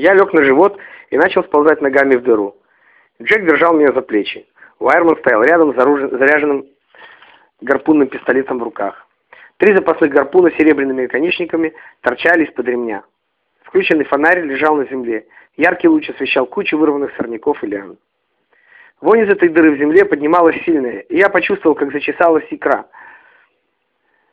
Я лег на живот и начал сползать ногами в дыру. Джек держал меня за плечи. Уайерман стоял рядом с заряженным гарпунным пистолетом в руках. Три запасных гарпуна с серебряными наконечниками торчали из-под ремня. Включенный фонарь лежал на земле. Яркий луч освещал кучу вырванных сорняков и лиан. Вонь из этой дыры в земле поднималась сильная, и я почувствовал, как зачесалась икра.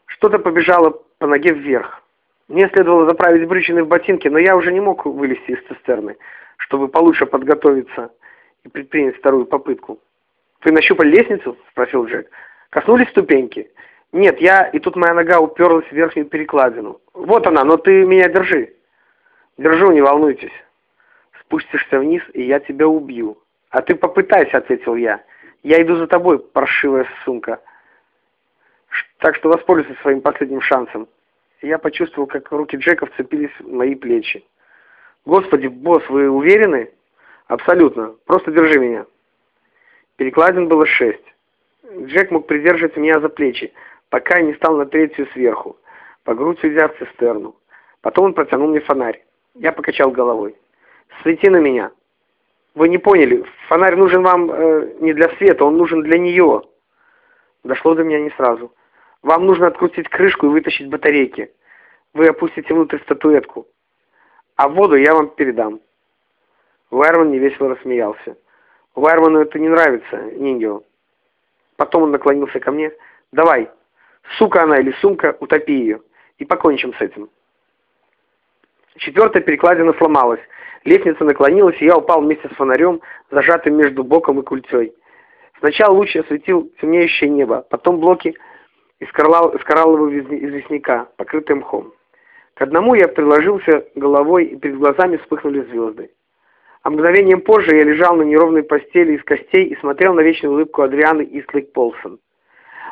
Что-то побежало по ноге вверх. Мне следовало заправить брючины в ботинки, но я уже не мог вылезти из цистерны, чтобы получше подготовиться и предпринять вторую попытку. «Вы нащупали лестницу?» — спросил Джек. «Коснулись ступеньки?» «Нет, я...» И тут моя нога уперлась в верхнюю перекладину. «Вот она, но ты меня держи». «Держу, не волнуйтесь. Спустишься вниз, и я тебя убью». «А ты попытайся», — ответил я. «Я иду за тобой, паршивая сумка. Так что воспользуйся своим последним шансом». Я почувствовал, как руки Джека вцепились в мои плечи. «Господи, босс, вы уверены?» «Абсолютно. Просто держи меня». Перекладин было шесть. Джек мог придерживать меня за плечи, пока я не стал на третью сверху, по грудь уйдя в цистерну. Потом он протянул мне фонарь. Я покачал головой. «Свети на меня». «Вы не поняли, фонарь нужен вам э, не для света, он нужен для нее». Дошло до меня не сразу. «Вам нужно открутить крышку и вытащить батарейки. Вы опустите внутрь статуэтку. А воду я вам передам». Уайерман невесело рассмеялся. Уайерману это не нравится, Ниндио. Потом он наклонился ко мне. «Давай, сука она или сумка, утопи ее, и покончим с этим». Четвертая перекладина сломалась. Лестница наклонилась, и я упал вместе с фонарем, зажатым между боком и культей. Сначала луч осветил темнеющее небо, потом блоки из, коралл... из кораллового известняка, покрытые мхом. К одному я приложился головой, и перед глазами вспыхнули звезды. А мгновением позже я лежал на неровной постели из костей и смотрел на вечную улыбку Адрианы Истлик Полсон.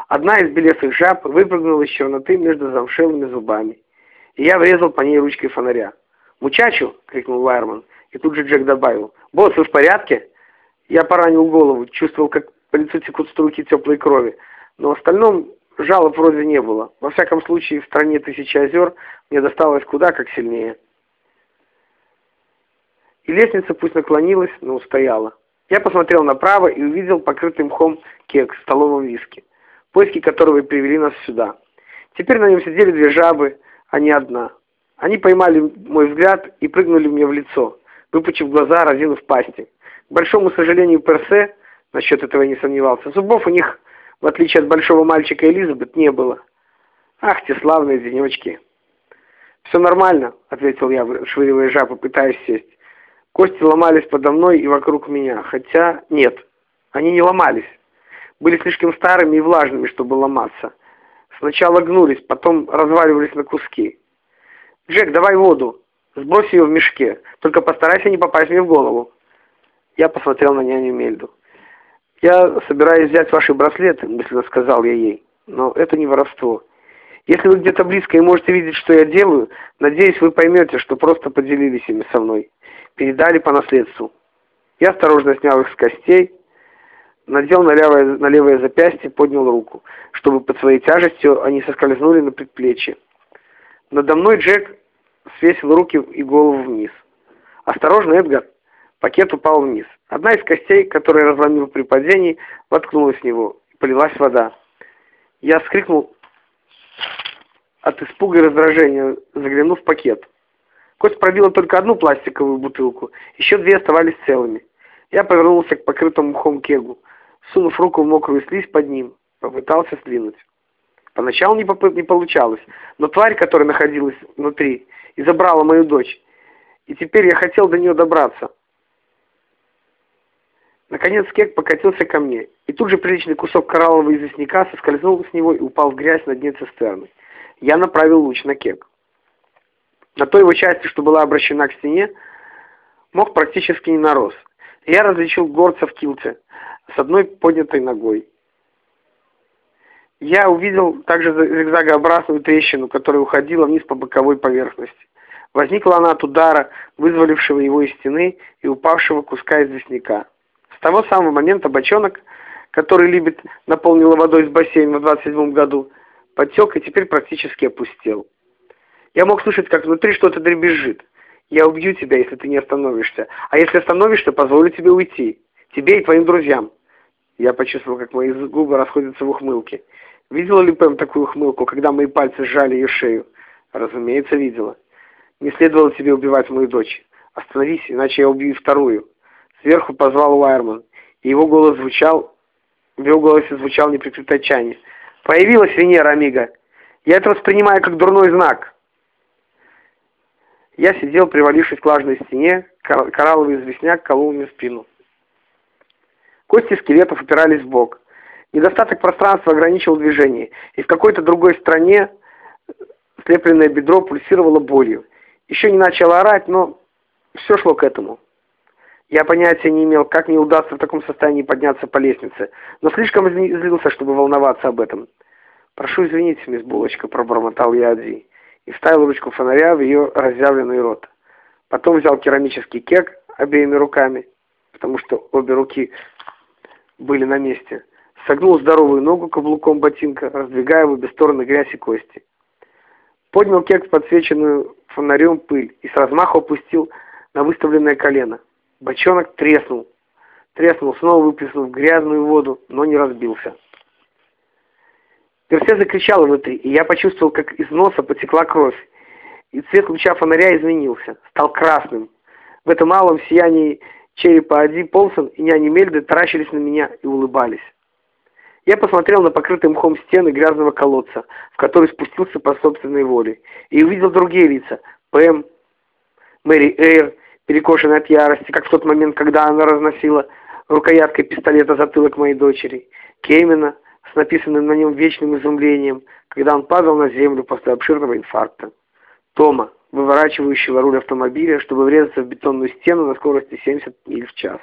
Одна из белесых жаб выпрыгнула из черноты между замшелыми зубами, и я врезал по ней ручкой фонаря. «Мучачу!» — крикнул Вайерман, и тут же Джек добавил. «Босс, вы в порядке?» Я поранил голову, чувствовал, как по лицу текут струйки теплой крови, но в остальном жалоб вроде не было. Во всяком случае, в стране тысячи озер мне досталось куда как сильнее. И лестница пусть наклонилась, но устояла. Я посмотрел направо и увидел покрытый мхом кек в столовом виске, поиски которого и привели нас сюда. Теперь на нем сидели две жабы, а не одна. Они поймали мой взгляд и прыгнули мне в лицо, выпучив глаза, разинув пасти. К большому сожалению, Персе, насчет этого я не сомневался, зубов у них, в отличие от большого мальчика Элизабет, не было. Ах, те славные денечки. «Все нормально», — ответил я, швыривая жабу, пытаясь сесть. Кости ломались подо мной и вокруг меня, хотя нет, они не ломались. Были слишком старыми и влажными, чтобы ломаться. Сначала гнулись, потом разваливались на куски. «Джек, давай воду. Сбрось ее в мешке. Только постарайся не попасть мне в голову». Я посмотрел на няню Мельду. «Я собираюсь взять ваши браслеты», — мысленно сказал я ей. «Но это не воровство. Если вы где-то близко и можете видеть, что я делаю, надеюсь, вы поймете, что просто поделились ими со мной. Передали по наследству». Я осторожно снял их с костей, надел на левое, на левое запястье, поднял руку, чтобы под своей тяжестью они соскользнули на предплечье. Надо мной Джек свесил руки и голову вниз. «Осторожно, Эдгар!» Пакет упал вниз. Одна из костей, которую разломил при падении, воткнулась в него, и полилась вода. Я вскрикнул от испуга и раздражения, заглянув в пакет. Кость пробила только одну пластиковую бутылку, еще две оставались целыми. Я повернулся к покрытому мхом кегу, сунув руку в мокрую слизь под ним, попытался сдвинуть. Поначалу не, не получалось, но тварь, которая находилась внутри, и забрала мою дочь. И теперь я хотел до нее добраться. Наконец кек покатился ко мне, и тут же приличный кусок кораллового известняка соскользнул с него и упал в грязь на дне цистерны. Я направил луч на кек. На той его части, что была обращена к стене, мог практически не нарос. Я различил горца в килте с одной поднятой ногой. Я увидел также зигзагообразную трещину, которая уходила вниз по боковой поверхности. Возникла она от удара, вызволившего его из стены и упавшего куска известняка. С того самого момента бочонок, который Либет наполнила водой из бассейна в 27 году, подтек и теперь практически опустел. Я мог слышать, как внутри что-то дребезжит. Я убью тебя, если ты не остановишься. А если остановишься, позволю тебе уйти. Тебе и твоим друзьям. Я почувствовал, как мои губы расходятся в ухмылке. Видела ли Пэм такую ухмылку, когда мои пальцы сжали ее шею? Разумеется, видела. Не следовало тебе убивать мою дочь. Остановись, иначе я убью вторую. Сверху позвал Уайерман, и его голос звучал, в его голосе звучал неприкрытое отчаяние. «Появилась Венера, Амиго! Я это воспринимаю как дурной знак!» Я сидел, привалившись к влажной стене, коралловый известняк колол мне спину. Кости скелетов упирались в бок. Недостаток пространства ограничивал движение, и в какой-то другой стране слепленное бедро пульсировало болью. Еще не начало орать, но все шло к этому. Я понятия не имел, как мне удастся в таком состоянии подняться по лестнице, но слишком злился, чтобы волноваться об этом. «Прошу извинить, мисс Булочка», — пробормотал я Ади, и вставил ручку фонаря в ее разъявленный рот. Потом взял керамический кек обеими руками, потому что обе руки были на месте, согнул здоровую ногу каблуком ботинка, раздвигая в обе стороны грязь и кости. Поднял кек в подсвеченную фонарем пыль и с размаху опустил на выставленное колено. Бочонок треснул. Треснул, снова выплеснув грязную воду, но не разбился. Персе закричал внутри, и я почувствовал, как из носа потекла кровь. И цвет луча фонаря изменился, стал красным. В этом малом сиянии черепа Ади Полсон и няни Мельды таращились на меня и улыбались. Я посмотрел на покрытые мхом стены грязного колодца, в который спустился по собственной воле, и увидел другие лица. Пэм, Мэри Эйр, перекошенная от ярости, как в тот момент, когда она разносила рукояткой пистолета затылок моей дочери. Кеймена с написанным на нем вечным изумлением, когда он падал на землю после обширного инфаркта. Тома, выворачивающего руль автомобиля, чтобы врезаться в бетонную стену на скорости 70 миль в час.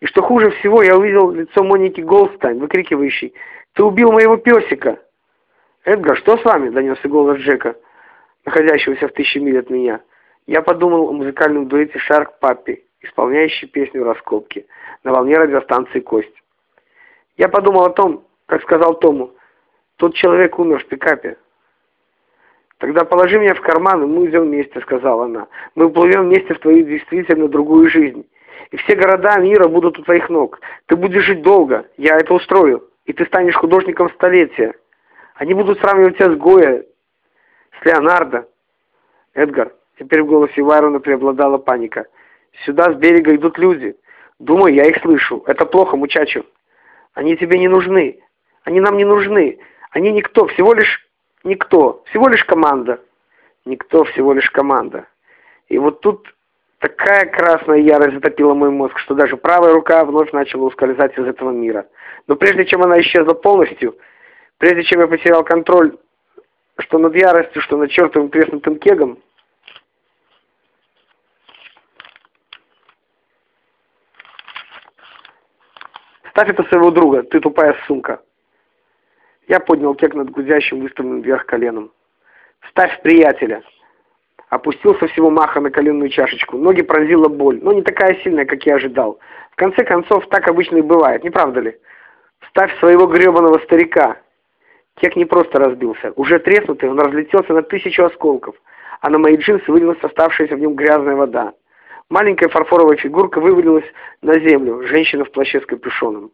И что хуже всего, я увидел лицо Моники Голдстайн, выкрикивающей «Ты убил моего песика!» «Эдгар, что с вами?» — донесся голос Джека, находящегося в тысячи миль от меня. Я подумал о музыкальном дуэте «Шарк Паппи», исполняющей песню «Раскопки» на волне радиостанции «Кость». Я подумал о том, как сказал Тому, «Тот человек умер в пикапе». «Тогда положи меня в карман, и мы уйдем вместе», — сказала она. «Мы уплывем вместе в твою действительно другую жизнь. И все города мира будут у твоих ног. Ты будешь жить долго, я это устрою. И ты станешь художником столетия. Они будут сравнивать тебя с Гоя, с Леонардо. Эдгар, теперь в голосе Вайрона преобладала паника. Сюда с берега идут люди. Думаю, я их слышу. Это плохо, мучачу. Они тебе не нужны. Они нам не нужны. Они никто, всего лишь Никто, всего лишь команда. Никто, всего лишь команда. И вот тут такая красная ярость затопила мой мозг, что даже правая рука вновь начала ускользать из этого мира. Но прежде чем она исчезла полностью, прежде чем я потерял контроль, что над яростью, что над чертовым треснутым кегом, Ставь это своего друга, ты тупая сумка. Я поднял кек над гудящим выставленным вверх коленом. «Ставь приятеля!» Опустился всего маха на коленную чашечку. Ноги пронзила боль, но не такая сильная, как я ожидал. В конце концов, так обычно и бывает, не правда ли? «Ставь своего гребаного старика!» Кек не просто разбился. Уже треснутый, он разлетелся на тысячу осколков, а на мои джинсы вылилась оставшаяся в нем грязная вода. Маленькая фарфоровая фигурка вывалилась на землю, женщина в плаще с капюшоном.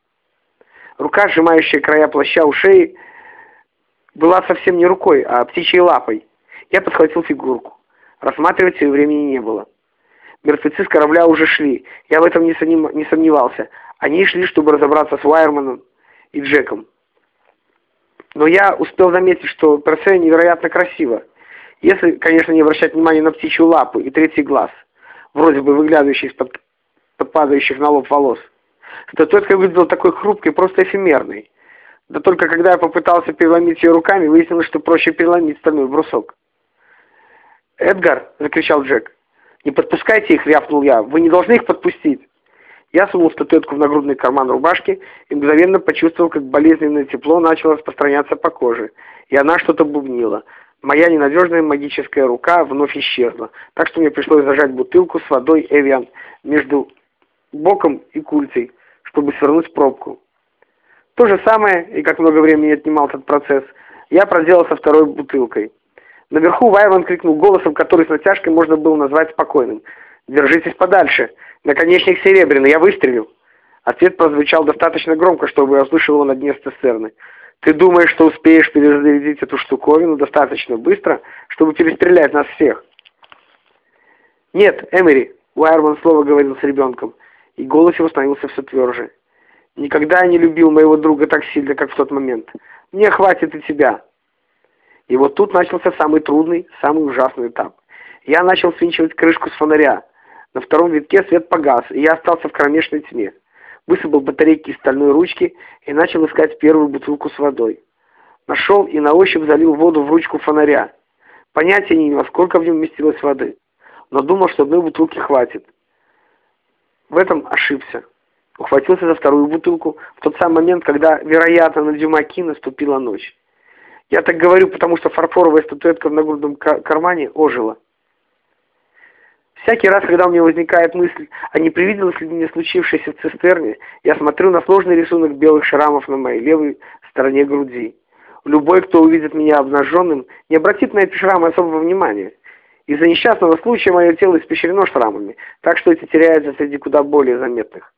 Рука, сжимающая края плаща у шеи, была совсем не рукой, а птичьей лапой. Я подхватил фигурку. Рассматривать ее времени не было. Мертвецы с корабля уже шли. Я в этом не, не сомневался. Они шли, чтобы разобраться с Уайерманом и Джеком. Но я успел заметить, что Персея невероятно красиво. Если, конечно, не обращать внимания на птичью лапу и третий глаз, вроде бы выглядывающий из-под падающих на лоб волос. Статуэтка выглядела такой хрупкой, просто эфемерной. Да только когда я попытался переломить ее руками, выяснилось, что проще переломить стальной брусок. «Эдгар!» — закричал Джек. «Не подпускайте их!» — рявкнул я. «Вы не должны их подпустить!» Я сунул статуэтку в нагрудный карман рубашки и мгновенно почувствовал, как болезненное тепло начало распространяться по коже, и она что-то бубнила. Моя ненадежная магическая рука вновь исчезла, так что мне пришлось зажать бутылку с водой Эвиан между боком и культей, чтобы свернуть пробку. То же самое, и как много времени отнимал этот процесс, я проделал со второй бутылкой. Наверху Вайван крикнул голосом, который с натяжкой можно было назвать спокойным. «Держитесь подальше! Наконечник серебряный, я выстрелил!» Ответ прозвучал достаточно громко, чтобы я услышал его на дне цистерны. «Ты думаешь, что успеешь перезарядить эту штуковину достаточно быстро, чтобы перестрелять нас всех?» «Нет, Эмери!» — Уайерман слово говорил с ребенком, и голос его становился все тверже. «Никогда я не любил моего друга так сильно, как в тот момент. Мне хватит и тебя!» И вот тут начался самый трудный, самый ужасный этап. Я начал свинчивать крышку с фонаря. На втором витке свет погас, и я остался в кромешной тьме. Высыпал батарейки из стальной ручки и начал искать первую бутылку с водой. Нашел и на ощупь залил воду в ручку фонаря. Понятия не имел, сколько в нем вместилось воды, но думал, что одной бутылки хватит. В этом ошибся. Ухватился за вторую бутылку в тот самый момент, когда, вероятно, на Дюмаки наступила ночь. Я так говорю, потому что фарфоровая статуэтка в нагрудном кармане ожила. Всякий раз, когда у меня возникает мысль, а не привиделось ли мне случившееся в цистерне, я смотрю на сложный рисунок белых шрамов на моей левой стороне груди. Любой, кто увидит меня обнаженным, не обратит на эти шрамы особого внимания. Из-за несчастного случая мое тело испещрено шрамами, так что эти теряются среди куда более заметных.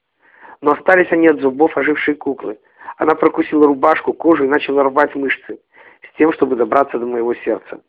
Но остались они от зубов ожившей куклы. Она прокусила рубашку, кожу и начала рвать мышцы, с тем, чтобы добраться до моего сердца.